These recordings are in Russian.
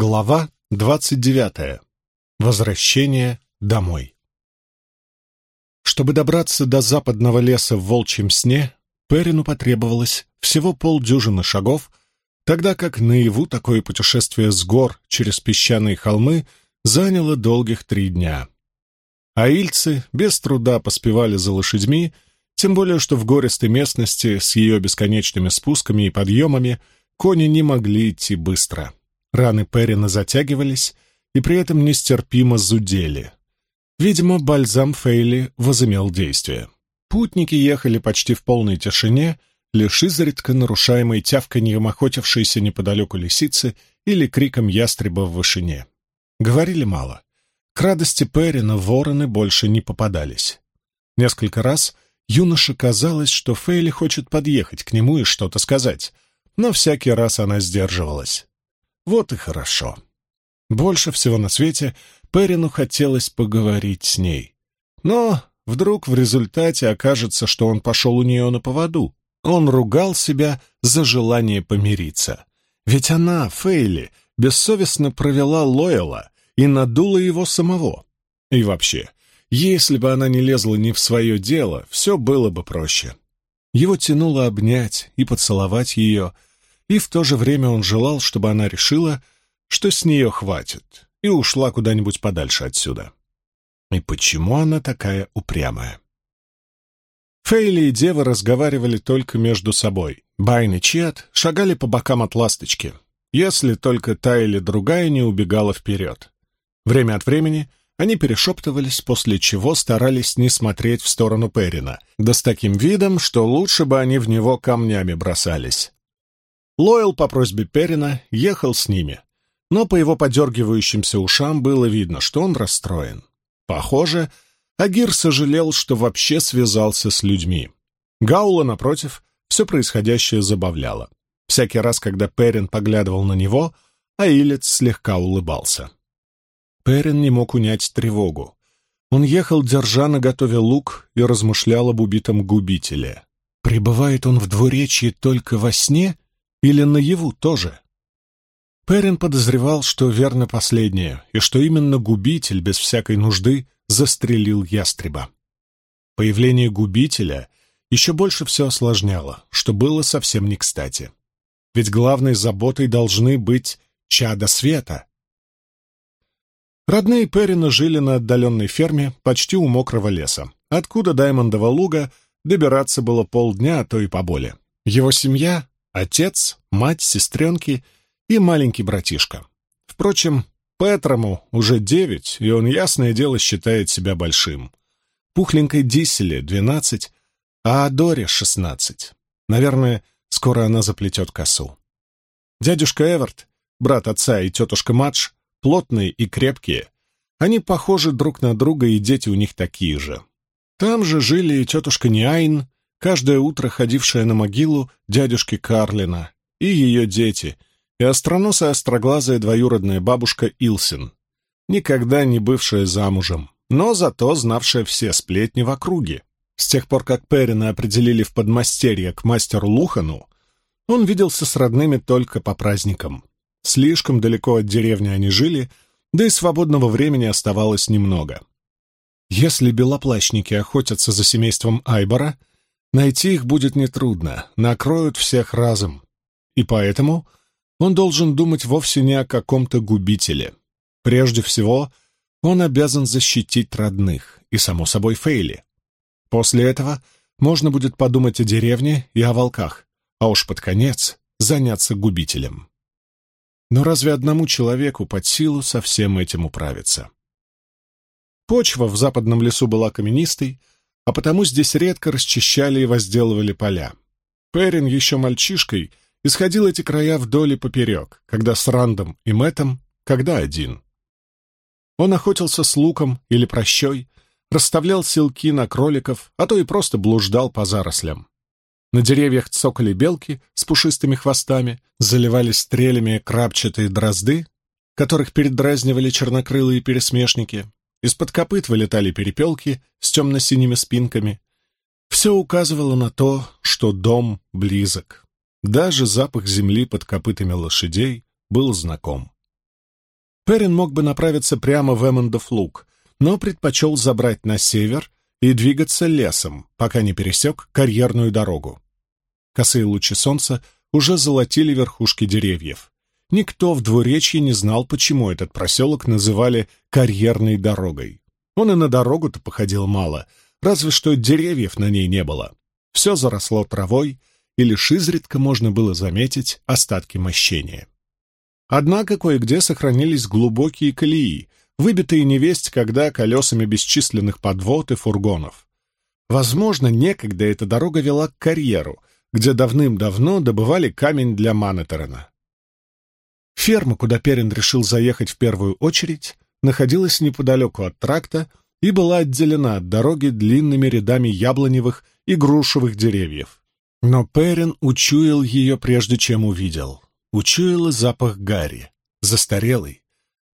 Глава двадцать девятая. Возвращение домой. Чтобы добраться до западного леса в волчьем сне, Перину потребовалось всего полдюжины шагов, тогда как наяву такое путешествие с гор через песчаные холмы заняло долгих три дня. Аильцы без труда поспевали за лошадьми, тем более что в гористой местности с ее бесконечными спусками и подъемами кони не могли идти быстро. Раны Перина затягивались и при этом нестерпимо зудели. Видимо, бальзам Фейли возымел действие. Путники ехали почти в полной тишине, лишь изредка нарушаемой тявканьем охотившейся неподалеку лисицы или криком ястреба в вышине. Говорили мало. К радости Перина вороны больше не попадались. Несколько раз юноше казалось, что Фейли хочет подъехать к нему и что-то сказать, но всякий раз она сдерживалась. Вот и хорошо. Больше всего на свете Перину хотелось поговорить с ней. Но вдруг в результате окажется, что он пошел у нее на поводу. Он ругал себя за желание помириться. Ведь она, Фейли, бессовестно провела Лойла и надула его самого. И вообще, если бы она не лезла не в свое дело, все было бы проще. Его тянуло обнять и поцеловать ее, и в то же время он желал, чтобы она решила, что с нее хватит, и ушла куда-нибудь подальше отсюда. И почему она такая упрямая? Фейли и Дева разговаривали только между собой. Байн и Чиат шагали по бокам от ласточки, если только та или другая не убегала вперед. Время от времени они перешептывались, после чего старались не смотреть в сторону Перина, да с таким видом, что лучше бы они в него камнями бросались. Лойл по просьбе Перина ехал с ними, но по его подергивающимся ушам было видно, что он расстроен. Похоже, Агир сожалел, что вообще связался с людьми. Гаула, напротив, все происходящее забавляло. Всякий раз, когда Перин поглядывал на него, Аилец слегка улыбался. Перин не мог унять тревогу. Он ехал, держа на готове лук, и размышлял об убитом губителе. Пребывает он в двуречье только во сне или наяву тоже? Перин подозревал, что верно последнее, и что именно губитель без всякой нужды застрелил ястреба. Появление губителя еще больше все осложняло, что было совсем не кстати. Ведь главной заботой должны быть чада света, Родные Перрина жили на отдаленной ферме почти у мокрого леса, откуда Даймондова луга добираться было полдня, а то и поболее. Его семья — отец, мать, сестренки и маленький братишка. Впрочем, Петрому уже девять, и он, ясное дело, считает себя большим. Пухленькой Дисселе — двенадцать, а Адоре — шестнадцать. Наверное, скоро она заплетет косу. Дядюшка Эверт, брат отца и тетушка Мадж плотные и крепкие. Они похожи друг на друга, и дети у них такие же. Там же жили и тетушка Ниайн, каждое утро ходившая на могилу дядюшки Карлина, и ее дети, и остроносая остроглазая двоюродная бабушка Илсин, никогда не бывшая замужем, но зато знавшая все сплетни в округе. С тех пор, как Перина определили в подмастерье к мастеру Лухану, он виделся с родными только по праздникам. Слишком далеко от деревни они жили, да и свободного времени оставалось немного. Если белоплащники охотятся за семейством Айбора, найти их будет нетрудно, накроют всех разом. И поэтому он должен думать вовсе не о каком-то губителе. Прежде всего, он обязан защитить родных и, само собой, Фейли. После этого можно будет подумать о деревне и о волках, а уж под конец заняться губителем. Но разве одному человеку под силу со всем этим управиться? Почва в западном лесу была каменистой, а потому здесь редко расчищали и возделывали поля. Перин еще мальчишкой исходил эти края вдоль и поперек, когда с Рандом и Мэтом, когда один. Он охотился с луком или прощой, расставлял силки на кроликов, а то и просто блуждал по зарослям. На деревьях цокали белки с пушистыми хвостами, заливались стрелями крапчатые дрозды, которых передразнивали чернокрылые пересмешники. Из-под копыт вылетали перепелки с темно-синими спинками. Все указывало на то, что дом близок. Даже запах земли под копытами лошадей был знаком. Перин мог бы направиться прямо в Эммондов луг, но предпочел забрать на север и двигаться лесом, пока не пересек карьерную дорогу. Косые лучи солнца уже золотили верхушки деревьев. Никто в двуречье не знал, почему этот проселок называли карьерной дорогой. Он и на дорогу-то походил мало, разве что деревьев на ней не было. Все заросло травой, и лишь изредка можно было заметить остатки мощения. Однако кое-где сохранились глубокие колеи, выбитые невесть когда колесами бесчисленных подвод и фургонов. Возможно, некогда эта дорога вела к карьеру, где давным-давно добывали камень для Манетерена. Ферма, куда Перин решил заехать в первую очередь, находилась неподалеку от тракта и была отделена от дороги длинными рядами яблоневых и грушевых деревьев. Но Перин учуял ее прежде, чем увидел. Учуял запах гари, застарелый,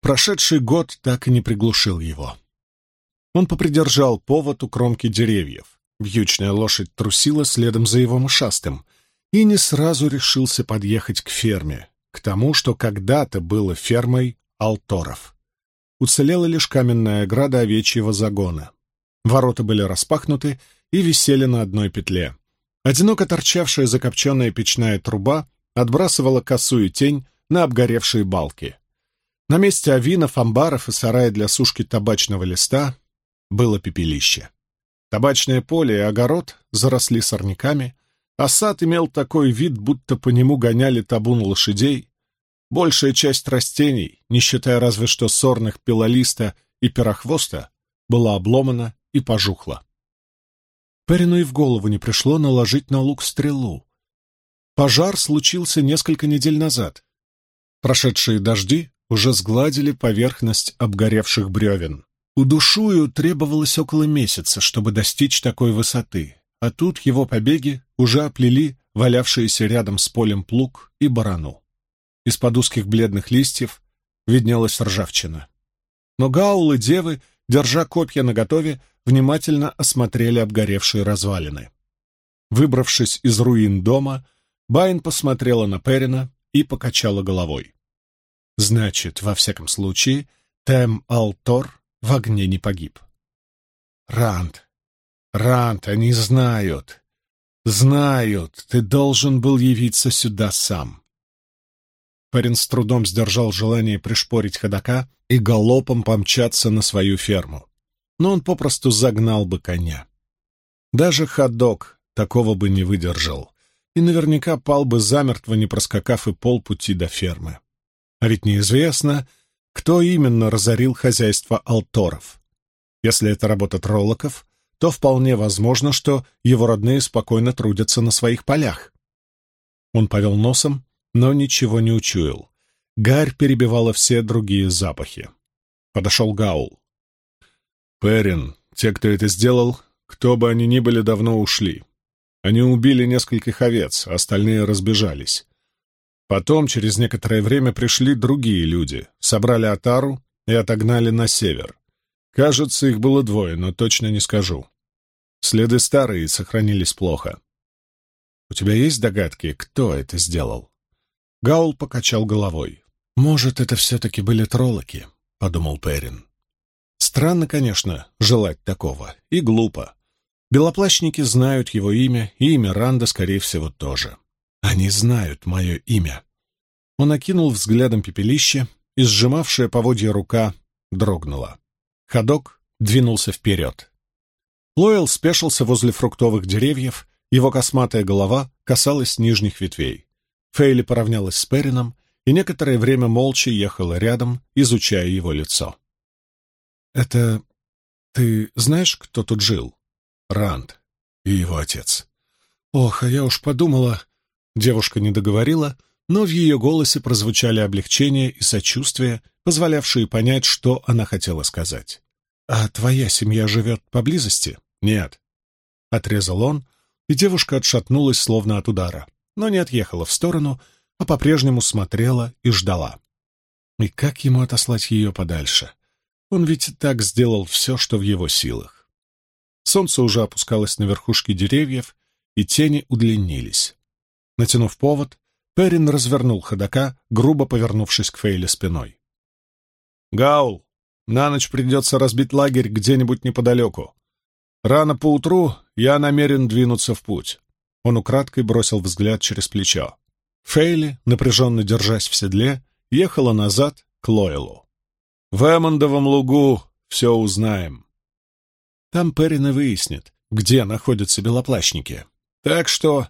Прошедший год так и не приглушил его. Он попридержал повод у кромки деревьев. Вьючная лошадь трусила следом за его мышастым и не сразу решился подъехать к ферме, к тому, что когда-то было фермой Алторов. Уцелела лишь каменная ограда овечьего загона. Ворота были распахнуты и висели на одной петле. Одиноко торчавшая закопченная печная труба отбрасывала косую тень на обгоревшие балки. На месте авинов, амбаров и сарая для сушки табачного листа было пепелище. Табачное поле и огород заросли сорняками, а сад имел такой вид, будто по нему гоняли табун лошадей. Большая часть растений, не считая разве что сорных пилолиста и перохвоста, была обломана и пожухла. Перину и в голову не пришло наложить на лук стрелу. Пожар случился несколько недель назад. Прошедшие дожди уже сгладили поверхность обгоревших бревен. Удушую требовалось около месяца, чтобы достичь такой высоты, а тут его побеги уже оплели валявшиеся рядом с полем плуг и барану. Из-под узких бледных листьев виднелась ржавчина. Но гаулы девы, держа копья наготове, внимательно осмотрели обгоревшие развалины. Выбравшись из руин дома, Байн посмотрела на Перина и покачала головой. Значит, во всяком случае, Тем Алтор в огне не погиб. Ранд, Ранд, они знают. Знают, ты должен был явиться сюда сам. Парень с трудом сдержал желание пришпорить ходока и галопом помчаться на свою ферму. Но он попросту загнал бы коня. Даже ходок такого бы не выдержал и наверняка пал бы замертво, не проскакав и полпути до фермы. А ведь неизвестно, кто именно разорил хозяйство Алторов. Если это работа троллоков, то вполне возможно, что его родные спокойно трудятся на своих полях. Он повел носом, но ничего не учуял. Гарь перебивала все другие запахи. Подошел Гаул. «Перин, те, кто это сделал, кто бы они ни были, давно ушли. Они убили нескольких овец, а остальные разбежались. Потом, через некоторое время, пришли другие люди, собрали отару и отогнали на север. Кажется, их было двое, но точно не скажу. Следы старые сохранились плохо. У тебя есть догадки, кто это сделал? Гаул покачал головой. «Может, это все-таки были троллоки», — подумал Перин. Странно, конечно, желать такого, и глупо. Белоплащники знают его имя, и имя Ранда, скорее всего, тоже. Они знают мое имя. Он окинул взглядом пепелище, и сжимавшая поводья рука дрогнула. Ходок двинулся вперед. Лойл спешился возле фруктовых деревьев, его косматая голова касалась нижних ветвей. Фейли поравнялась с Перином и некоторое время молча ехала рядом, изучая его лицо. «Это... ты знаешь, кто тут жил?» «Ранд и его отец». «Ох, а я уж подумала...» Девушка не договорила, но в ее голосе прозвучали облегчение и сочувствие, позволявшие понять, что она хотела сказать. «А твоя семья живет поблизости?» «Нет», — отрезал он, и девушка отшатнулась, словно от удара, но не отъехала в сторону, а по-прежнему смотрела и ждала. И как ему отослать ее подальше? Он ведь так сделал все, что в его силах. Солнце уже опускалось на верхушки деревьев, и тени удлинились. Натянув повод, Перин развернул ходока, грубо повернувшись к Фейле спиной. Гаул, на ночь придется разбить лагерь где-нибудь неподалеку. Рано поутру я намерен двинуться в путь». Он украдкой бросил взгляд через плечо. Фейли, напряженно держась в седле, ехала назад к Лойлу. «В Эммондовом лугу все узнаем». Там Перрин и выяснит, где находятся белоплащники. Так что,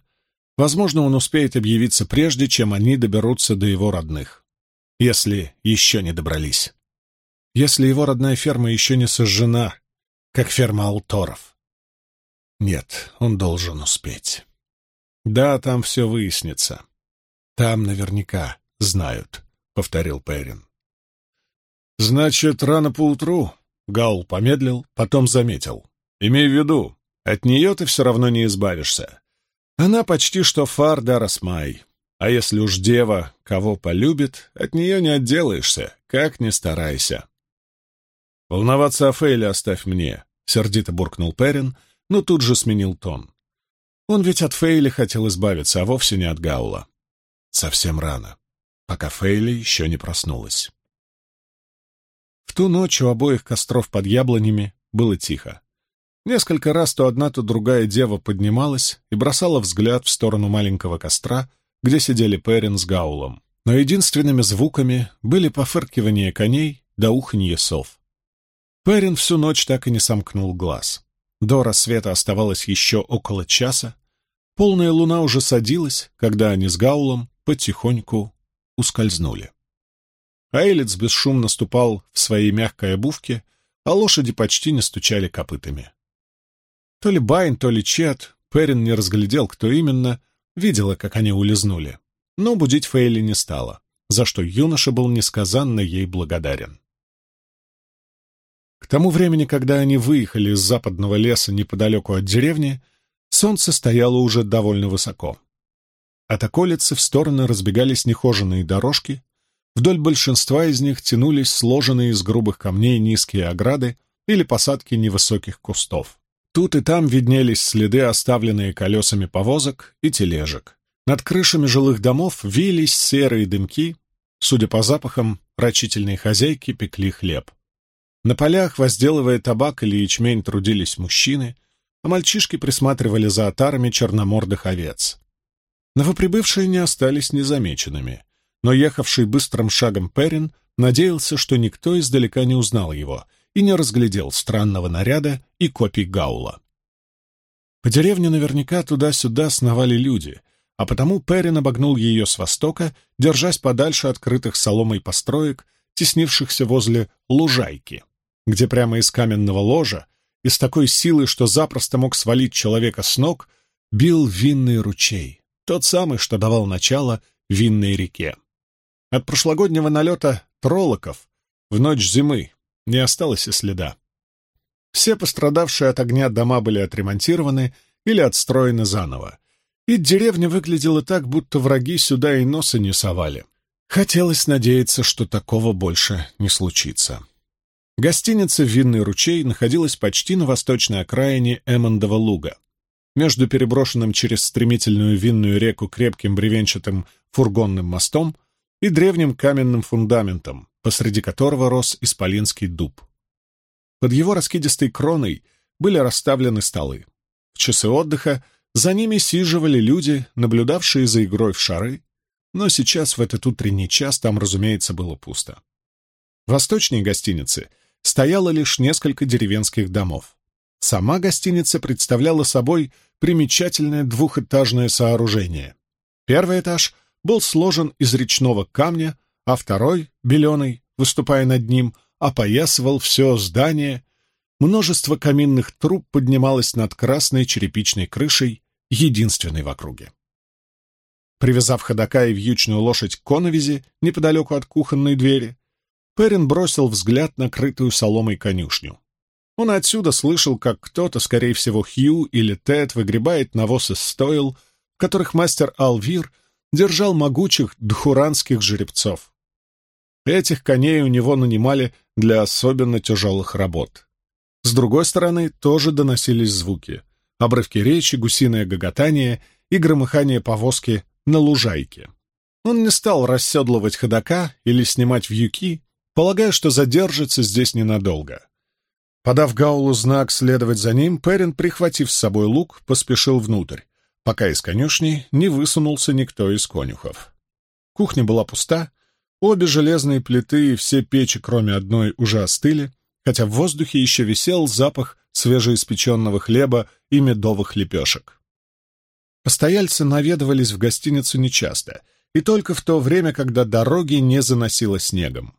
возможно, он успеет объявиться прежде, чем они доберутся до его родных. Если еще не добрались. Если его родная ферма еще не сожжена, как ферма Алторов. Нет, он должен успеть. Да, там все выяснится. Там наверняка знают, — повторил Перин. Значит, рано поутру? Гаул помедлил, потом заметил. Имей в виду, от нее ты все равно не избавишься. Она почти что фар Дарасмай. А если уж дева кого полюбит, от нее не отделаешься, как ни старайся. «Волноваться о Фейле оставь мне», — сердито буркнул Перин, но тут же сменил тон. Он ведь от Фейли хотел избавиться, а вовсе не от Гаула. Совсем рано, пока Фейли еще не проснулась. В ту ночь у обоих костров под яблонями было тихо. Несколько раз то одна, то другая дева поднималась и бросала взгляд в сторону маленького костра, где сидели Перин с Гаулом. Но единственными звуками были пофыркивание коней да уханье сов. Перин всю ночь так и не сомкнул глаз. До рассвета оставалось еще около часа. Полная луна уже садилась, когда они с Гаулом потихоньку ускользнули. Айлиц бесшумно ступал в своей мягкой обувке, а лошади почти не стучали копытами. То ли Байн, то ли Чет, Перин не разглядел, кто именно, видела, как они улизнули. Но будить Фейли не стало, за что юноша был несказанно ей благодарен. К тому времени, когда они выехали из западного леса неподалеку от деревни, солнце стояло уже довольно высоко. От околицы в стороны разбегались нехоженные дорожки, вдоль большинства из них тянулись сложенные из грубых камней низкие ограды или посадки невысоких кустов. Тут и там виднелись следы, оставленные колесами повозок и тележек. Над крышами жилых домов вились серые дымки, судя по запахам, рачительные хозяйки пекли хлеб. На полях, возделывая табак или ячмень, трудились мужчины, а мальчишки присматривали за отарами черномордых овец. Новоприбывшие не остались незамеченными, но ехавший быстрым шагом Перин надеялся, что никто издалека не узнал его и не разглядел странного наряда и копий Гаула. По деревне наверняка туда-сюда сновали люди, а потому Перин обогнул ее с востока, держась подальше от крытых соломой построек, теснившихся возле лужайки где прямо из каменного ложа и с такой силой, что запросто мог свалить человека с ног, бил винный ручей, тот самый, что давал начало винной реке. От прошлогоднего налета троллоков в ночь зимы не осталось и следа. Все пострадавшие от огня дома были отремонтированы или отстроены заново, и деревня выглядела так, будто враги сюда и носа не совали. Хотелось надеяться, что такого больше не случится. Гостиница «Винный ручей» находилась почти на восточной окраине Эммондова луга. Между переброшенным через стремительную винную реку крепким бревенчатым фургонным мостом и древним каменным фундаментом, посреди которого рос исполинский дуб. Под его раскидистой кроной были расставлены столы. В часы отдыха за ними сиживали люди, наблюдавшие за игрой в шары, но сейчас в этот утренний час там, разумеется, было пусто. Восточней гостиницы — стояло лишь несколько деревенских домов. Сама гостиница представляла собой примечательное двухэтажное сооружение. Первый этаж был сложен из речного камня, а второй, беленый, выступая над ним, опоясывал все здание. Множество каминных труб поднималось над красной черепичной крышей, единственной в округе. Привязав ходока и вьючную лошадь к коновизе неподалеку от кухонной двери, Перин бросил взгляд на крытую соломой конюшню. Он отсюда слышал, как кто-то, скорее всего, Хью или Тед, выгребает навоз из стоил, в которых мастер Алвир держал могучих дхуранских жеребцов. Этих коней у него нанимали для особенно тяжелых работ. С другой стороны тоже доносились звуки — обрывки речи, гусиное гоготание и громыхание повозки на лужайке. Он не стал расседлывать ходока или снимать вьюки, полагая, что задержится здесь ненадолго. Подав Гаулу знак следовать за ним, Перин, прихватив с собой лук, поспешил внутрь, пока из конюшни не высунулся никто из конюхов. Кухня была пуста, обе железные плиты и все печи, кроме одной, уже остыли, хотя в воздухе еще висел запах свежеиспеченного хлеба и медовых лепешек. Постояльцы наведывались в гостиницу нечасто, и только в то время, когда дороги не заносило снегом.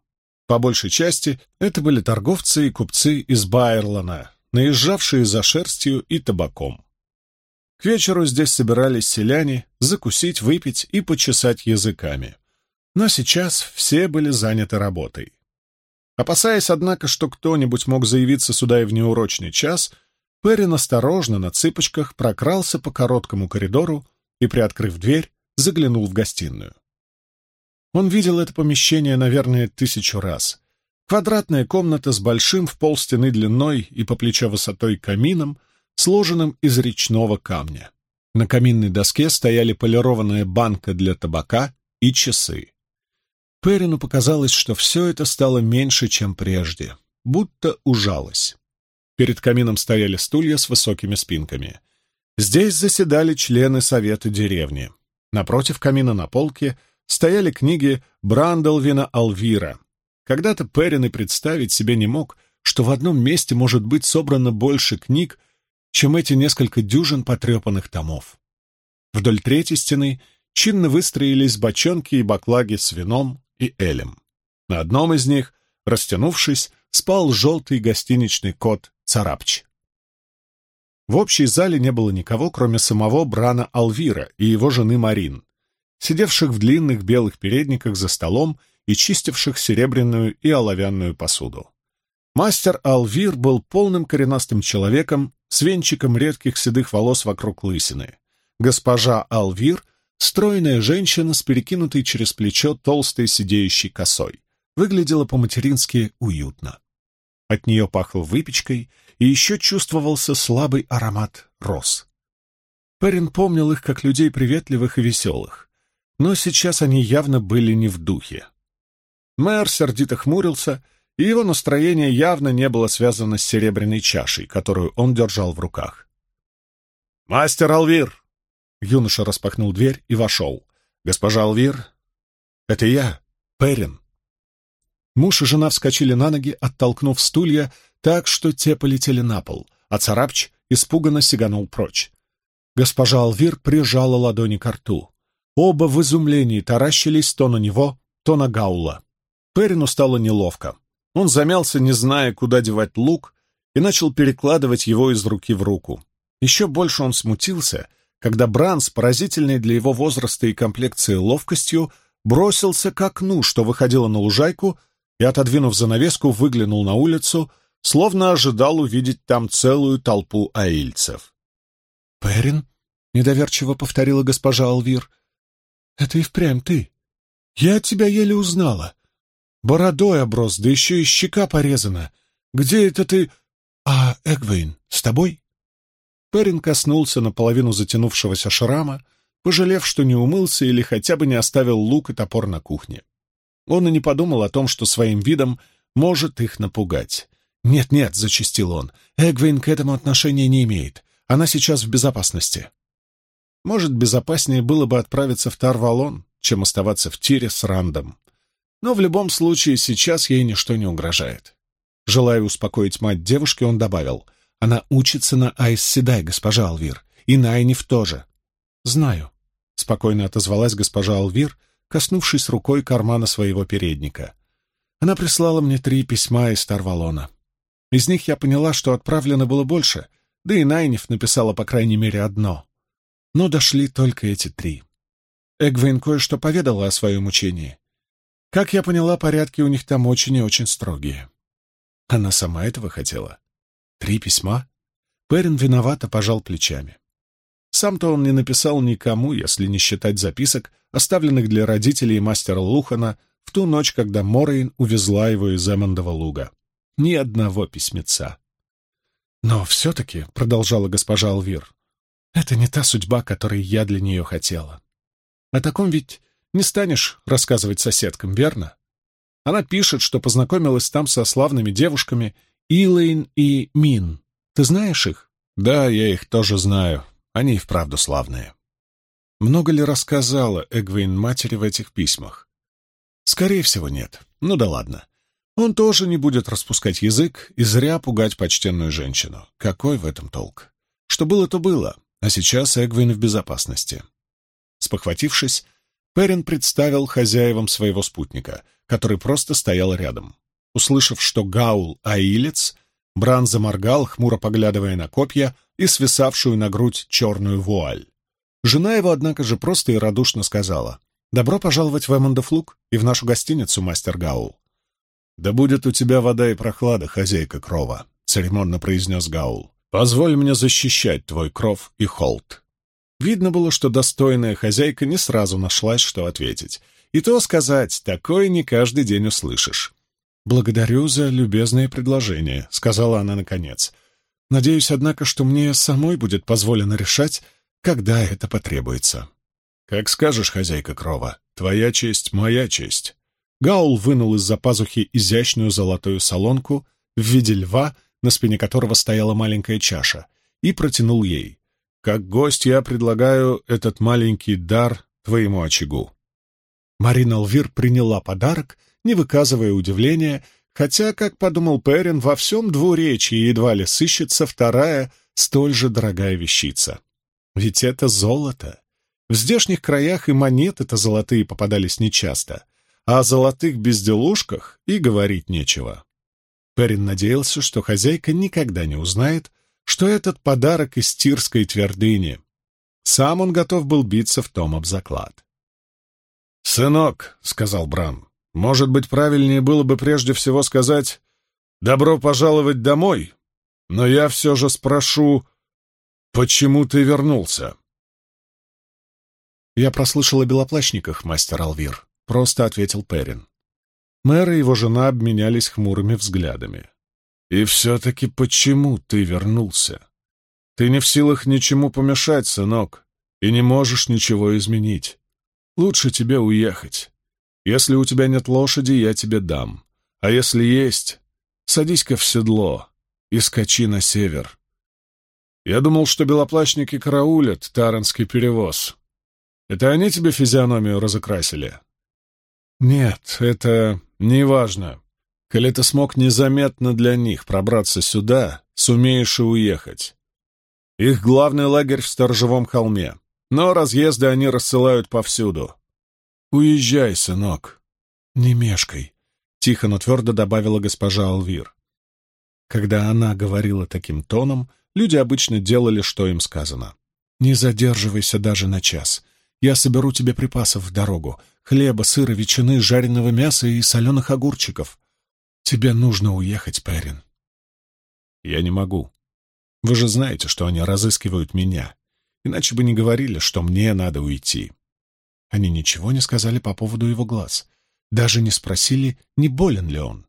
По большей части это были торговцы и купцы из Байерлана, наезжавшие за шерстью и табаком. К вечеру здесь собирались селяне закусить, выпить и почесать языками. Но сейчас все были заняты работой. Опасаясь, однако, что кто-нибудь мог заявиться сюда и в неурочный час, Перрин осторожно на цыпочках прокрался по короткому коридору и, приоткрыв дверь, заглянул в гостиную. Он видел это помещение, наверное, тысячу раз. Квадратная комната с большим в полстены длиной и по плечо высотой камином, сложенным из речного камня. На каминной доске стояли полированная банка для табака и часы. Перину показалось, что все это стало меньше, чем прежде, будто ужалось. Перед камином стояли стулья с высокими спинками. Здесь заседали члены совета деревни. Напротив камина на полке стояли книги Бранделвина Алвира. Когда-то Перин и представить себе не мог, что в одном месте может быть собрано больше книг, чем эти несколько дюжин потрепанных томов. Вдоль третьей стены чинно выстроились бочонки и баклаги с вином, и Элем. На одном из них, растянувшись, спал желтый гостиничный кот Царапч. В общей зале не было никого, кроме самого Брана Алвира и его жены Марин, сидевших в длинных белых передниках за столом и чистивших серебряную и оловянную посуду. Мастер Алвир был полным коренастым человеком с венчиком редких седых волос вокруг лысины. Госпожа Алвир Стройная женщина с перекинутой через плечо толстой сидеющей косой. Выглядела по-матерински уютно. От нее пахло выпечкой, и еще чувствовался слабый аромат роз. Перин помнил их как людей приветливых и веселых, но сейчас они явно были не в духе. Мэр сердито хмурился, и его настроение явно не было связано с серебряной чашей, которую он держал в руках. «Мастер Алвир!» Юноша распахнул дверь и вошел. «Госпожа Алвир?» «Это я, Перин». Муж и жена вскочили на ноги, оттолкнув стулья так, что те полетели на пол, а царапч испуганно сиганул прочь. Госпожа Алвир прижала ладони к рту. Оба в изумлении таращились то на него, то на Гаула. Перину стало неловко. Он замялся, не зная, куда девать лук, и начал перекладывать его из руки в руку. Еще больше он смутился — когда Бран с поразительной для его возраста и комплекции ловкостью бросился к окну, что выходило на лужайку, и, отодвинув занавеску, выглянул на улицу, словно ожидал увидеть там целую толпу аильцев. «Перин?» — недоверчиво повторила госпожа Алвир. «Это и впрямь ты. Я тебя еле узнала. Бородой оброс, да еще и щека порезана. Где это ты? А Эгвейн с тобой?» Перин коснулся наполовину затянувшегося шрама, пожалев, что не умылся или хотя бы не оставил лук и топор на кухне. Он и не подумал о том, что своим видом может их напугать. «Нет-нет», — зачастил он, — «Эгвин к этому отношения не имеет. Она сейчас в безопасности». Может, безопаснее было бы отправиться в Тарвалон, чем оставаться в тире с Рандом. Но в любом случае сейчас ей ничто не угрожает. Желая успокоить мать девушки, он добавил, она учится на Айс Седай, госпожа Алвир, и Найниф тоже. Знаю, — спокойно отозвалась госпожа Алвир, коснувшись рукой кармана своего передника. Она прислала мне три письма из Тарвалона. Из них я поняла, что отправлено было больше, да и Найниф написала по крайней мере одно. Но дошли только эти три. Эгвейн кое-что поведала о своем учении. Как я поняла, порядки у них там очень и очень строгие. Она сама этого хотела. Три письма? Перин виновато пожал плечами. Сам-то он не написал никому, если не считать записок, оставленных для родителей мастера Лухана в ту ночь, когда Морейн увезла его из Эммондова луга. Ни одного письмеца. «Но все-таки», — продолжала госпожа Алвир, — «это не та судьба, которой я для нее хотела. О таком ведь не станешь рассказывать соседкам, верно?» Она пишет, что познакомилась там со славными девушками Илэйн и Мин. Ты знаешь их? Да, я их тоже знаю. Они и вправду славные. Много ли рассказала Эгвейн матери в этих письмах? Скорее всего, нет. Ну да ладно. Он тоже не будет распускать язык и зря пугать почтенную женщину. Какой в этом толк? Что было, то было, а сейчас Эгвин в безопасности. Спохватившись, Перин представил хозяевам своего спутника, который просто стоял рядом. Услышав, что Гаул — аилец, Бран заморгал, хмуро поглядывая на копья и свисавшую на грудь черную вуаль. Жена его, однако же, просто и радушно сказала «Добро пожаловать в Эммондофлуг и в нашу гостиницу, мастер Гаул». «Да будет у тебя вода и прохлада, хозяйка крова», — церемонно произнес Гаул. «Позволь мне защищать твой кров и холд». Видно было, что достойная хозяйка не сразу нашлась, что ответить. И то сказать, такое не каждый день услышишь. «Благодарю за любезное предложение», — сказала она наконец. «Надеюсь, однако, что мне самой будет позволено решать, когда это потребуется». «Как скажешь, хозяйка крова, твоя честь — моя честь». Гаул вынул из-за пазухи изящную золотую солонку в виде льва, на спине которого стояла маленькая чаша, и протянул ей. «Как гость я предлагаю этот маленький дар твоему очагу». Марина Алвир приняла подарок, не выказывая удивления, хотя, как подумал Перин, во всем двуречии едва ли сыщется вторая, столь же дорогая вещица. Ведь это золото. В здешних краях и монеты-то золотые попадались нечасто, а о золотых безделушках и говорить нечего. Перин надеялся, что хозяйка никогда не узнает, что этот подарок из тирской твердыни. Сам он готов был биться в том об заклад. «Сынок», — сказал Бран, — «может быть, правильнее было бы прежде всего сказать «добро пожаловать домой», но я все же спрошу, почему ты вернулся?» «Я прослышал о белоплащниках, мастер Алвир», — просто ответил Перин. Мэр и его жена обменялись хмурыми взглядами. «И все-таки почему ты вернулся? Ты не в силах ничему помешать, сынок, и не можешь ничего изменить. Лучше тебе уехать. Если у тебя нет лошади, я тебе дам. А если есть, садись-ка в седло и скачи на север. Я думал, что белоплащники караулят таранский перевоз. Это они тебе физиономию разукрасили?» «Нет, это неважно. Коли ты смог незаметно для них пробраться сюда, сумеешь и уехать. Их главный лагерь в Сторожевом холме, но разъезды они рассылают повсюду. Уезжай, сынок. Не мешкай, — тихо, но твердо добавила госпожа Алвир. Когда она говорила таким тоном, люди обычно делали, что им сказано. «Не задерживайся даже на час. Я соберу тебе припасов в дорогу. Хлеба, сыра, ветчины, жареного мяса и соленых огурчиков. Тебе нужно уехать, Перин. Я не могу. Вы же знаете, что они разыскивают меня. Иначе бы не говорили, что мне надо уйти. Они ничего не сказали по поводу его глаз. Даже не спросили, не болен ли он.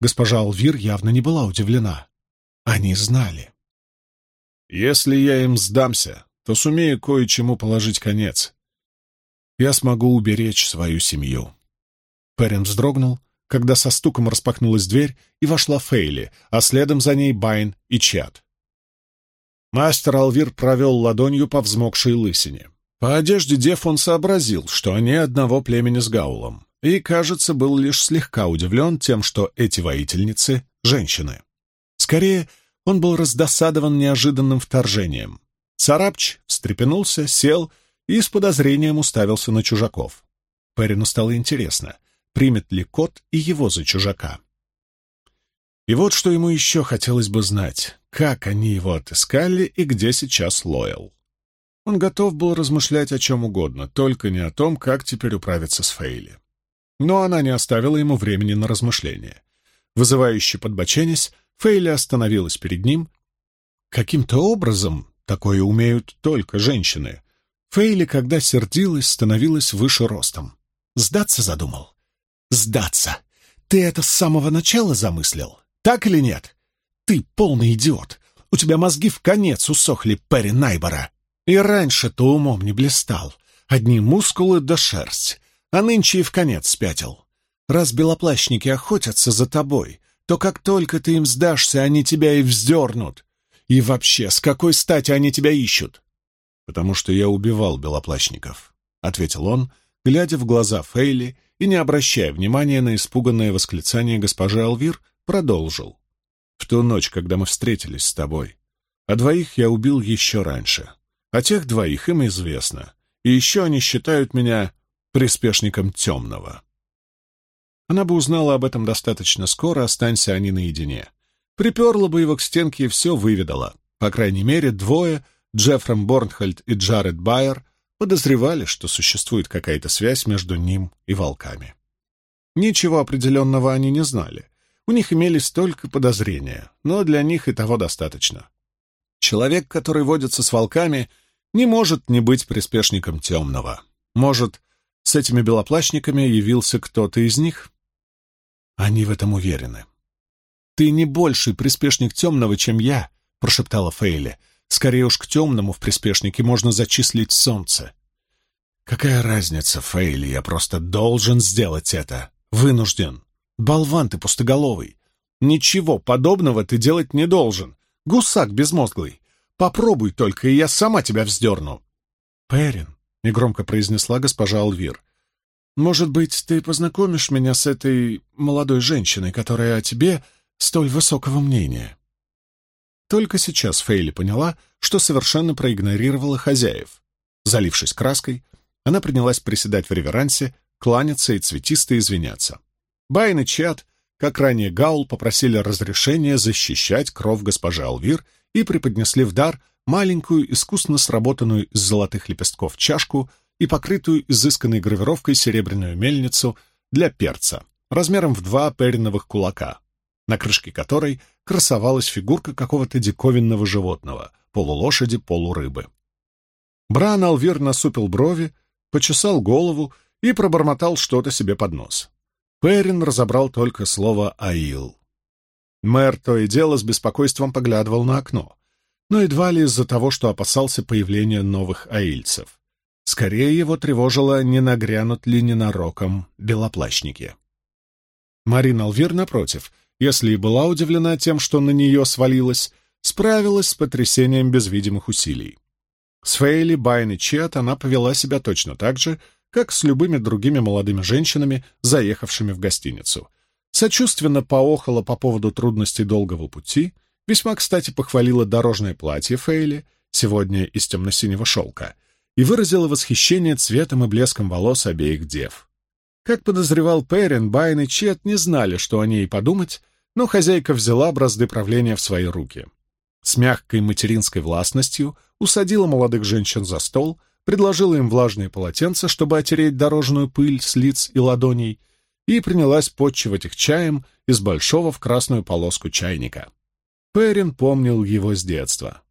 Госпожа Алвир явно не была удивлена. Они знали. Если я им сдамся, то сумею кое-чему положить конец я смогу уберечь свою семью. Перин вздрогнул, когда со стуком распахнулась дверь и вошла Фейли, а следом за ней Байн и Чат. Мастер Алвир провел ладонью по взмокшей лысине. По одежде дев он сообразил, что они одного племени с Гаулом, и, кажется, был лишь слегка удивлен тем, что эти воительницы — женщины. Скорее, он был раздосадован неожиданным вторжением. Сарапч встрепенулся, сел — и с подозрением уставился на чужаков. Перину стало интересно, примет ли кот и его за чужака. И вот что ему еще хотелось бы знать, как они его отыскали и где сейчас Лоэл. Он готов был размышлять о чем угодно, только не о том, как теперь управиться с Фейли. Но она не оставила ему времени на размышления. Вызывающе подбоченясь, Фейли остановилась перед ним. Каким-то образом, такое умеют только женщины, Фейли, когда сердилась, становилась выше ростом. Сдаться задумал? Сдаться. Ты это с самого начала замыслил? Так или нет? Ты полный идиот. У тебя мозги в конец усохли, Перри Найбора. И раньше-то умом не блистал. Одни мускулы да шерсть. А нынче и в конец спятил. Раз белоплащники охотятся за тобой, то как только ты им сдашься, они тебя и вздернут. И вообще, с какой стати они тебя ищут?» «Потому что я убивал белоплащников», — ответил он, глядя в глаза Фейли и, не обращая внимания на испуганное восклицание госпожи Алвир, продолжил. «В ту ночь, когда мы встретились с тобой, а двоих я убил еще раньше. А тех двоих им известно, и еще они считают меня приспешником темного». Она бы узнала об этом достаточно скоро, останься они наедине. Приперла бы его к стенке и все выведала. По крайней мере, двое, Джеффрем Борнхольд и Джаред Байер, подозревали, что существует какая-то связь между ним и волками. Ничего определенного они не знали. У них имелись только подозрения, но для них и того достаточно. Человек, который водится с волками, не может не быть приспешником темного. Может, с этими белоплащниками явился кто-то из них? Они в этом уверены. «Ты не больший приспешник темного, чем я», — прошептала Фейли. «Скорее уж к темному в приспешнике можно зачислить солнце». «Какая разница, Фейли, я просто должен сделать это. Вынужден. Болван ты пустоголовый. Ничего подобного ты делать не должен. Гусак безмозглый. Попробуй только, и я сама тебя вздерну». «Перин», — негромко произнесла госпожа Алвир, может быть, ты познакомишь меня с этой молодой женщиной, которая о тебе столь высокого мнения?» Только сейчас Фейли поняла, что совершенно проигнорировала хозяев. Залившись краской, она принялась приседать в реверансе, кланяться и цветисто извиняться. Байн и Чат, как ранее Гаул, попросили разрешения защищать кровь госпожи Алвир и преподнесли в дар маленькую, искусно сработанную из золотых лепестков чашку и покрытую изысканной гравировкой серебряную мельницу для перца, размером в два периновых кулака, на крышке которой красовалась фигурка какого-то диковинного животного, полулошади, полурыбы. Бран Алвир насупил брови, почесал голову и пробормотал что-то себе под нос. Перин разобрал только слово «аил». Мэр то и дело с беспокойством поглядывал на окно, но едва ли из-за того, что опасался появления новых аильцев. Скорее его тревожило, не нагрянут ли ненароком белоплащники. Марина Алвир, напротив, если и была удивлена тем, что на нее свалилось, справилась с потрясением без видимых усилий. С Фейли, Байн и Чет она повела себя точно так же, как с любыми другими молодыми женщинами, заехавшими в гостиницу. Сочувственно поохала по поводу трудностей долгого пути, весьма, кстати, похвалила дорожное платье Фейли, сегодня из темно-синего шелка — и выразила восхищение цветом и блеском волос обеих дев. Как подозревал Перин, Байн и Чет не знали, что о ней подумать, но хозяйка взяла бразды правления в свои руки. С мягкой материнской властностью усадила молодых женщин за стол, предложила им влажные полотенца, чтобы отереть дорожную пыль с лиц и ладоней, и принялась подчивать их чаем из большого в красную полоску чайника. Перин помнил его с детства.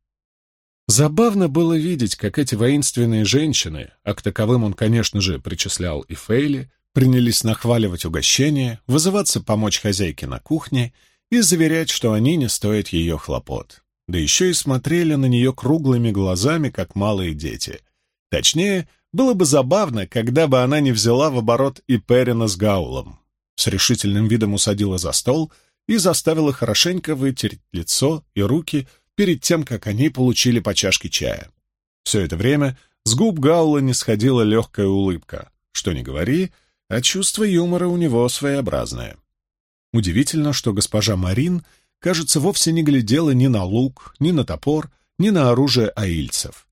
Забавно было видеть, как эти воинственные женщины, а к таковым он, конечно же, причислял и Фейли, принялись нахваливать угощение, вызываться помочь хозяйке на кухне и заверять, что они не стоят ее хлопот. Да еще и смотрели на нее круглыми глазами, как малые дети. Точнее, было бы забавно, когда бы она не взяла в оборот и Перина с Гаулом. С решительным видом усадила за стол и заставила хорошенько вытереть лицо и руки перед тем, как они получили по чашке чая. Все это время с губ Гаула не сходила легкая улыбка. Что ни говори, а чувство юмора у него своеобразное. Удивительно, что госпожа Марин, кажется, вовсе не глядела ни на лук, ни на топор, ни на оружие аильцев.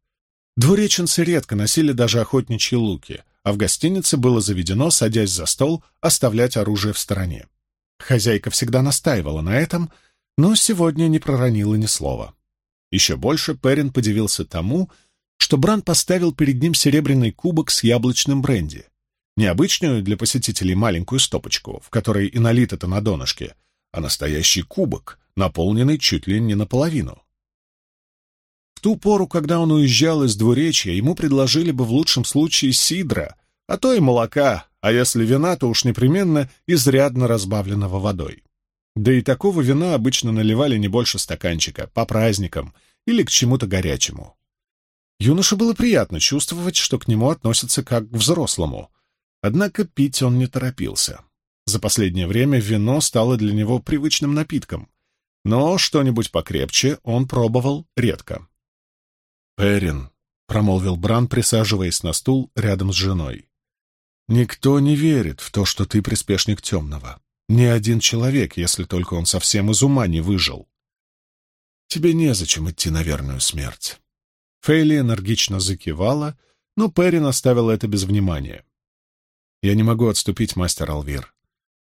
Двуреченцы редко носили даже охотничьи луки, а в гостинице было заведено, садясь за стол, оставлять оружие в стороне. Хозяйка всегда настаивала на этом, но сегодня не проронила ни слова. Еще больше Перин подивился тому, что Бран поставил перед ним серебряный кубок с яблочным бренди. Необычную для посетителей маленькую стопочку, в которой и налито-то на донышке, а настоящий кубок, наполненный чуть ли не наполовину. В ту пору, когда он уезжал из двуречья, ему предложили бы в лучшем случае сидра, а то и молока, а если вина, то уж непременно изрядно разбавленного водой. Да и такого вина обычно наливали не больше стаканчика, по праздникам или к чему-то горячему. Юноше было приятно чувствовать, что к нему относятся как к взрослому, однако пить он не торопился. За последнее время вино стало для него привычным напитком, но что-нибудь покрепче он пробовал редко. «Перин», — промолвил Бран, присаживаясь на стул рядом с женой, — «никто не верит в то, что ты приспешник темного. Ни один человек, если только он совсем из ума не выжил. Тебе незачем идти на верную смерть». Фейли энергично закивала, но Перин оставил это без внимания. «Я не могу отступить, мастер Алвир.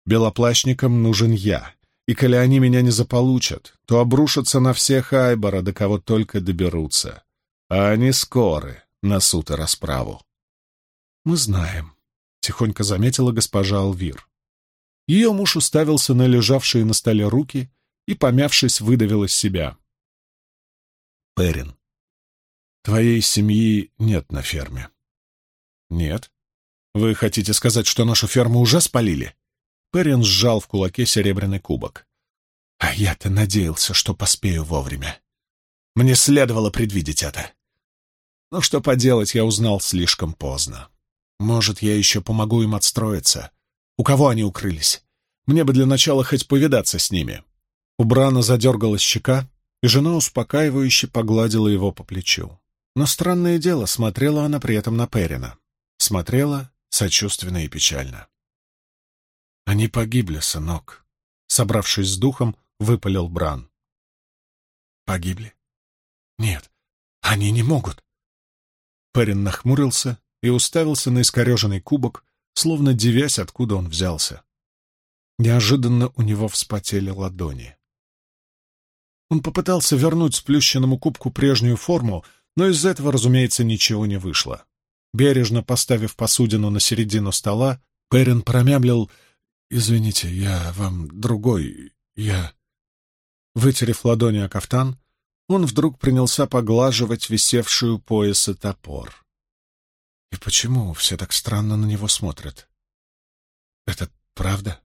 Белоплащникам нужен я, и коли они меня не заполучат, то обрушатся на всех Айбора, до кого только доберутся. А они скоры на суд и расправу». «Мы знаем», — тихонько заметила госпожа Алвир. Ее муж уставился на лежавшие на столе руки и, помявшись, выдавил из себя. «Перин, твоей семьи нет на ферме». «Нет? Вы хотите сказать, что нашу ферму уже спалили?» Перин сжал в кулаке серебряный кубок. «А я-то надеялся, что поспею вовремя. Мне следовало предвидеть это. Но что поделать, я узнал слишком поздно. Может, я еще помогу им отстроиться. У кого они укрылись? Мне бы для начала хоть повидаться с ними». У Брана задергалась щека, и жена успокаивающе погладила его по плечу. Но странное дело, смотрела она при этом на Перина. Смотрела сочувственно и печально. «Они погибли, сынок», — собравшись с духом, выпалил Бран. «Погибли? Нет, они не могут». Перин нахмурился и уставился на искореженный кубок, словно девясь, откуда он взялся. Неожиданно у него вспотели ладони. Он попытался вернуть сплющенному кубку прежнюю форму, но из этого, разумеется, ничего не вышло. Бережно поставив посудину на середину стола, Перин промямлил «Извините, я вам другой, я...» Вытерев ладони о кафтан, он вдруг принялся поглаживать висевшую пояса топор. И почему все так странно на него смотрят? Это правда?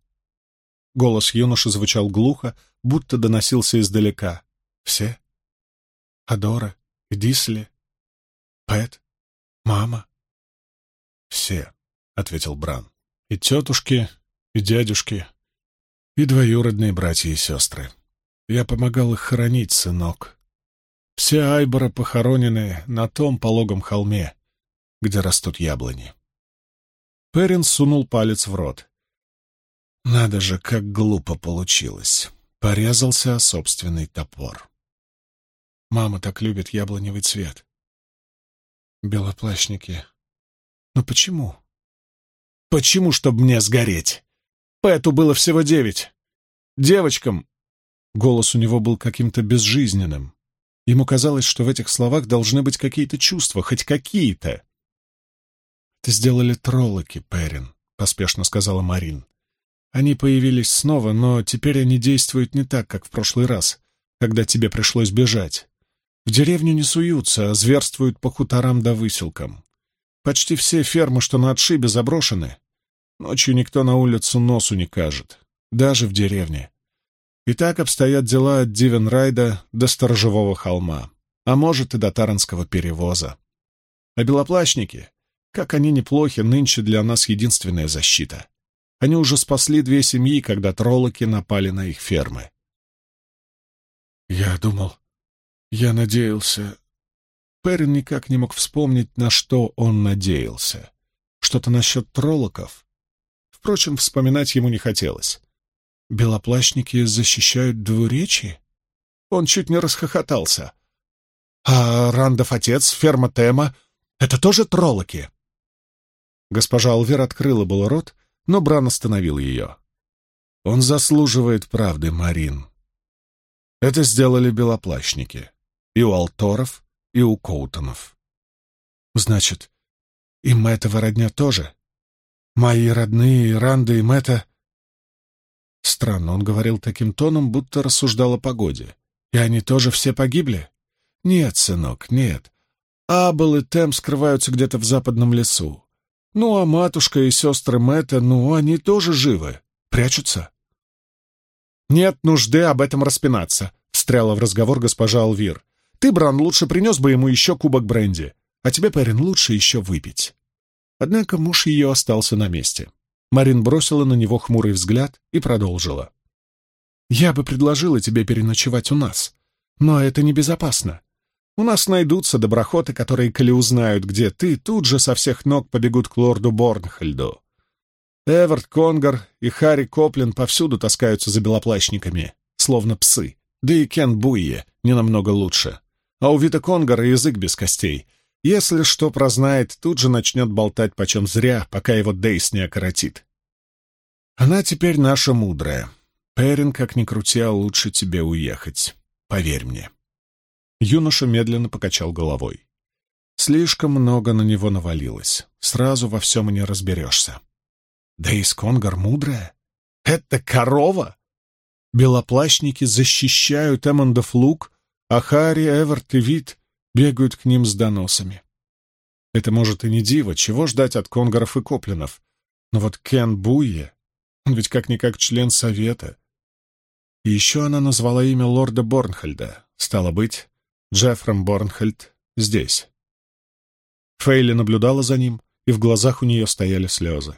Голос юноши звучал глухо, будто доносился издалека. Все? Адора, Дисли, Пэт, мама? Все, — ответил Бран. И тетушки, и дядюшки, и двоюродные братья и сестры. Я помогал их хоронить, сынок. Все Айбора похоронены на том пологом холме, где растут яблони. Перин сунул палец в рот. Надо же, как глупо получилось. Порезался собственный топор. Мама так любит яблоневый цвет. Белоплащники. Но почему? Почему, чтобы мне сгореть? Пэту было всего девять. Девочкам... Голос у него был каким-то безжизненным. Ему казалось, что в этих словах должны быть какие-то чувства, хоть какие-то. «Это сделали троллоки, Перин», — поспешно сказала Марин. «Они появились снова, но теперь они действуют не так, как в прошлый раз, когда тебе пришлось бежать. В деревню не суются, а зверствуют по хуторам да выселкам. Почти все фермы, что на отшибе, заброшены. Ночью никто на улицу носу не кажет, даже в деревне. И так обстоят дела от Дивенрайда до Сторожевого холма, а может и до Таранского перевоза. А белоплащники, как они неплохи, нынче для нас единственная защита. Они уже спасли две семьи, когда троллоки напали на их фермы. Я думал, я надеялся... Перин никак не мог вспомнить, на что он надеялся. Что-то насчет троллоков? Впрочем, вспоминать ему не хотелось. Белоплащники защищают двуречи? Он чуть не расхохотался. А Рандов отец, ферма Тема — это тоже троллоки? Госпожа Алвер открыла было рот, но Бран остановил ее. Он заслуживает правды, Марин. Это сделали белоплащники. И у Алторов, и у Коутонов. Значит, и Мэтова родня тоже? Мои родные Ранда и Мэтта... Странно, он говорил таким тоном, будто рассуждал о погоде. И они тоже все погибли? Нет, сынок, нет. Абл и Тем скрываются где-то в западном лесу. Ну, а матушка и сестры Мэтта, ну, они тоже живы. Прячутся. Нет нужды об этом распинаться, — встряла в разговор госпожа Алвир. Ты, Бран, лучше принес бы ему еще кубок бренди, а тебе, парень, лучше еще выпить. Однако муж ее остался на месте. Марин бросила на него хмурый взгляд и продолжила. «Я бы предложила тебе переночевать у нас, но это небезопасно. У нас найдутся доброхоты, которые, коли узнают, где ты, тут же со всех ног побегут к лорду Борнхельду. Эверт Конгар и Харри Коплин повсюду таскаются за белоплащниками, словно псы. Да и Кен Буйе не намного лучше. А у Вита Конгара язык без костей. Если что прознает, тут же начнет болтать почем зря, пока его Дейс не окоротит. Она теперь наша мудрая. Перин, как ни крути, а лучше тебе уехать. Поверь мне. Юноша медленно покачал головой. Слишком много на него навалилось. Сразу во всем и не разберешься. Дейс Конгар мудрая? Это корова? Белоплащники защищают Эммондов лук, а Харри, Эверт и Вит бегают к ним с доносами. Это, может, и не диво, чего ждать от конгаров и коплинов. Но вот Кен Буйе, он ведь как-никак член совета. И еще она назвала имя лорда Борнхальда. Стало быть, Джеффрем Борнхальд здесь. Фейли наблюдала за ним, и в глазах у нее стояли слезы.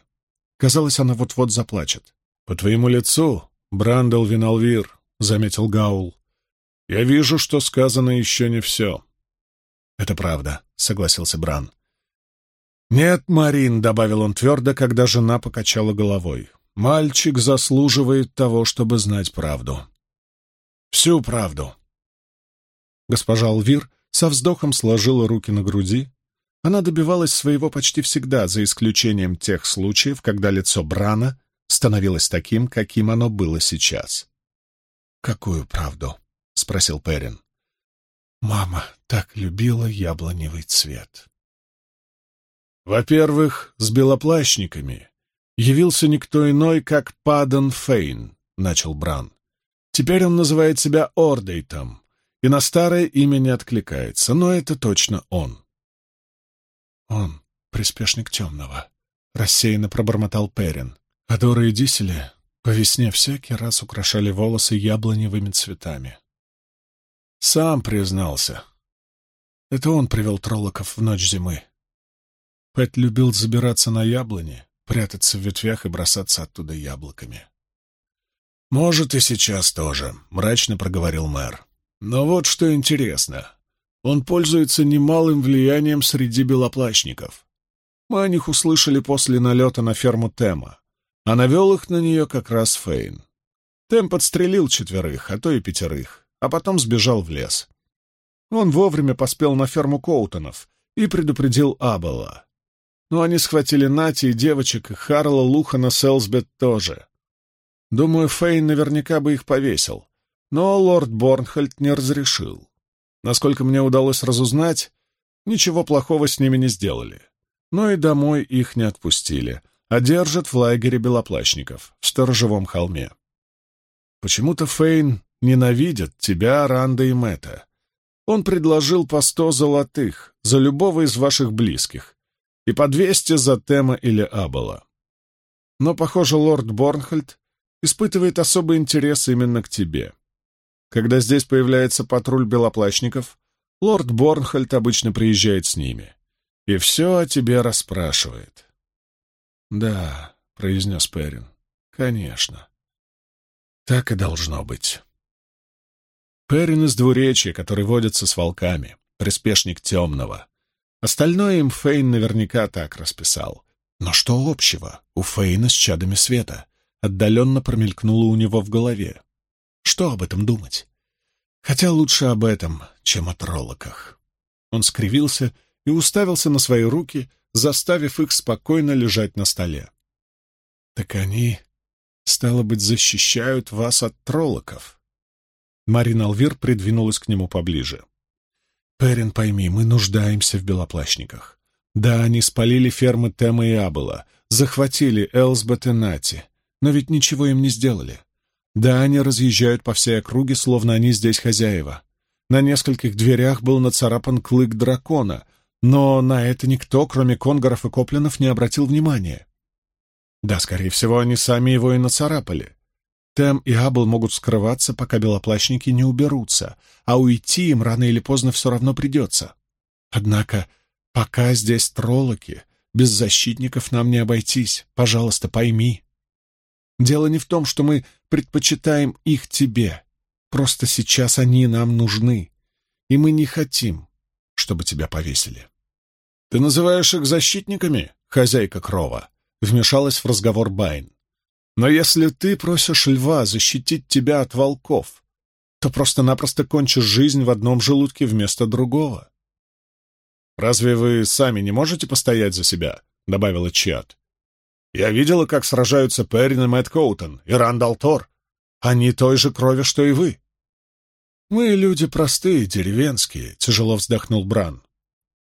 Казалось, она вот-вот заплачет. «По твоему лицу Брандел Виналвир», — заметил Гаул. «Я вижу, что сказано еще не все». «Это правда», — согласился Бран. «Нет, Марин», — добавил он твердо, когда жена покачала головой. «Мальчик заслуживает того, чтобы знать правду. Всю правду». Госпожа Алвир со вздохом сложила руки на груди. Она добивалась своего почти всегда, за исключением тех случаев, когда лицо Брана становилось таким, каким оно было сейчас. «Какую правду?» — спросил Перин. «Мама так любила яблоневый цвет». «Во-первых, с белоплащниками явился никто иной, как Падан Фейн», — начал Бран. «Теперь он называет себя Ордейтом, и на старое имя не откликается, но это точно он». «Он — приспешник темного», — рассеянно пробормотал Перин. Адоры и Дисели по весне всякий раз украшали волосы яблоневыми цветами. Сам признался. Это он привел троллоков в ночь зимы. Пэт любил забираться на яблони, прятаться в ветвях и бросаться оттуда яблоками. «Может, и сейчас тоже», — мрачно проговорил мэр. «Но вот что интересно. Он пользуется немалым влиянием среди белоплащников. Мы о них услышали после налета на ферму Тема а навел их на нее как раз Фейн. Тем подстрелил четверых, а то и пятерых, а потом сбежал в лес. Он вовремя поспел на ферму Коутонов и предупредил Абела. Но они схватили Нати и девочек, и Харла Лухана Селсбет тоже. Думаю, Фейн наверняка бы их повесил, но лорд Борнхольд не разрешил. Насколько мне удалось разузнать, ничего плохого с ними не сделали. Но и домой их не отпустили — а держат в лагере белоплащников в сторожевом холме. Почему-то Фейн ненавидит тебя, Ранда и Мэтта. Он предложил по сто золотых за любого из ваших близких и по двести за Тема или Абала. Но, похоже, лорд Борнхольд испытывает особый интерес именно к тебе. Когда здесь появляется патруль белоплащников, лорд Борнхольд обычно приезжает с ними и все о тебе расспрашивает. «Да», — произнес Перин, — «конечно. Так и должно быть». Перин из двуречья, который водится с волками, приспешник темного. Остальное им Фейн наверняка так расписал. Но что общего у Фейна с чадами света? Отдаленно промелькнуло у него в голове. Что об этом думать? Хотя лучше об этом, чем о троллоках. Он скривился и уставился на свои руки, заставив их спокойно лежать на столе. «Так они, стало быть, защищают вас от троллоков?» Марина Алвир придвинулась к нему поближе. «Перин, пойми, мы нуждаемся в белоплащниках. Да, они спалили фермы Тема и Абела, захватили Элсбет и Нати, но ведь ничего им не сделали. Да, они разъезжают по всей округе, словно они здесь хозяева. На нескольких дверях был нацарапан клык дракона, но на это никто, кроме конгоров и коплинов, не обратил внимания. Да, скорее всего, они сами его и нацарапали. Тем и Абл могут скрываться, пока белоплащники не уберутся, а уйти им рано или поздно все равно придется. Однако, пока здесь троллоки, Без защитников нам не обойтись. Пожалуйста, пойми. Дело не в том, что мы предпочитаем их тебе. Просто сейчас они нам нужны, и мы не хотим, чтобы тебя повесили. Ты называешь их защитниками, хозяйка Крова? Вмешалась в разговор Байн. Но если ты просишь льва защитить тебя от волков, то просто-напросто кончишь жизнь в одном желудке вместо другого. «Разве вы сами не можете постоять за себя?» — добавила Чиат. «Я видела, как сражаются Перрин и Мэтт Коутон, и Рандал Тор. Они той же крови, что и вы». «Мы люди простые, деревенские», — тяжело вздохнул Бран.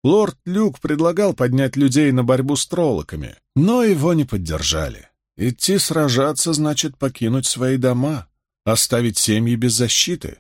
Лорд Люк предлагал поднять людей на борьбу с троллоками, но его не поддержали. Идти сражаться значит покинуть свои дома, оставить семьи без защиты.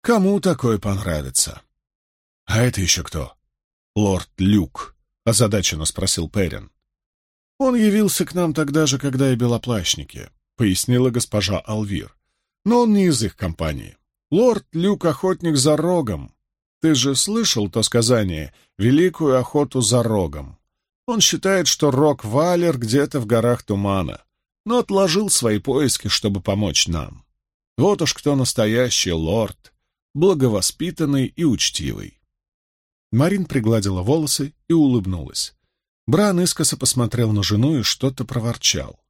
Кому такое понравится? — А это еще кто? — Лорд Люк, — озадаченно спросил Перин. — Он явился к нам тогда же, когда и белоплащники, — пояснила госпожа Алвир. Но он не из их компании. Лорд Люк — охотник за рогом. Ты же слышал то сказание «Великую охоту за рогом»? Он считает, что рог-валер где-то в горах тумана но отложил свои поиски, чтобы помочь нам. Вот уж кто настоящий лорд, благовоспитанный и учтивый. Марин пригладила волосы и улыбнулась. Бран искоса посмотрел на жену и что-то проворчал.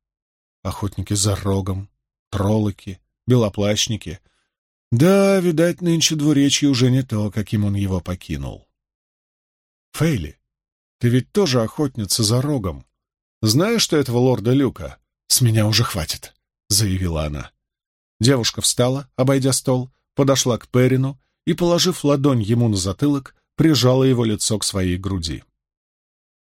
Охотники за рогом, троллоки, белоплащники. Да, видать, нынче двуречье уже не то, каким он его покинул. Фейли, ты ведь тоже охотница за рогом. Знаешь, что этого лорда Люка? «С меня уже хватит», — заявила она. Девушка встала, обойдя стол, подошла к Перину и, положив ладонь ему на затылок, прижала его лицо к своей груди.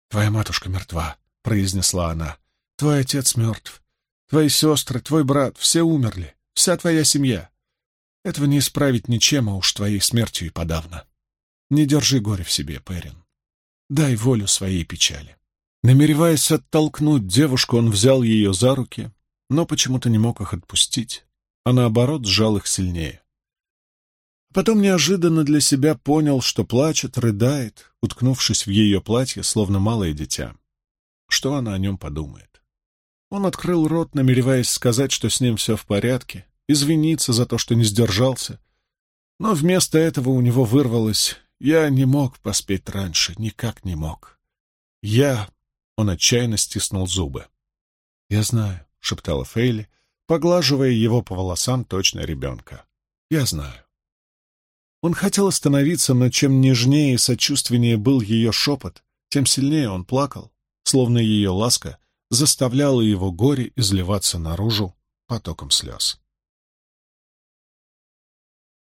«Твоя матушка мертва», — произнесла она. «Твой отец мертв. Твои сестры, твой брат, все умерли. Вся твоя семья. Этого не исправить ничем, а уж твоей смертью и подавно. Не держи горе в себе, Перин. Дай волю своей печали». Намереваясь оттолкнуть девушку, он взял ее за руки, но почему-то не мог их отпустить, а наоборот сжал их сильнее. Потом неожиданно для себя понял, что плачет, рыдает, уткнувшись в ее платье, словно малое дитя. Что она о нем подумает? Он открыл рот, намереваясь сказать, что с ним все в порядке, извиниться за то, что не сдержался, но вместо этого у него вырвалось «Я не мог поспеть раньше, никак не мог. Я он отчаянно стиснул зубы. «Я знаю», — шептала Фейли, поглаживая его по волосам точно ребенка. «Я знаю». Он хотел остановиться, но чем нежнее и сочувственнее был ее шепот, тем сильнее он плакал, словно ее ласка заставляла его горе изливаться наружу потоком слез.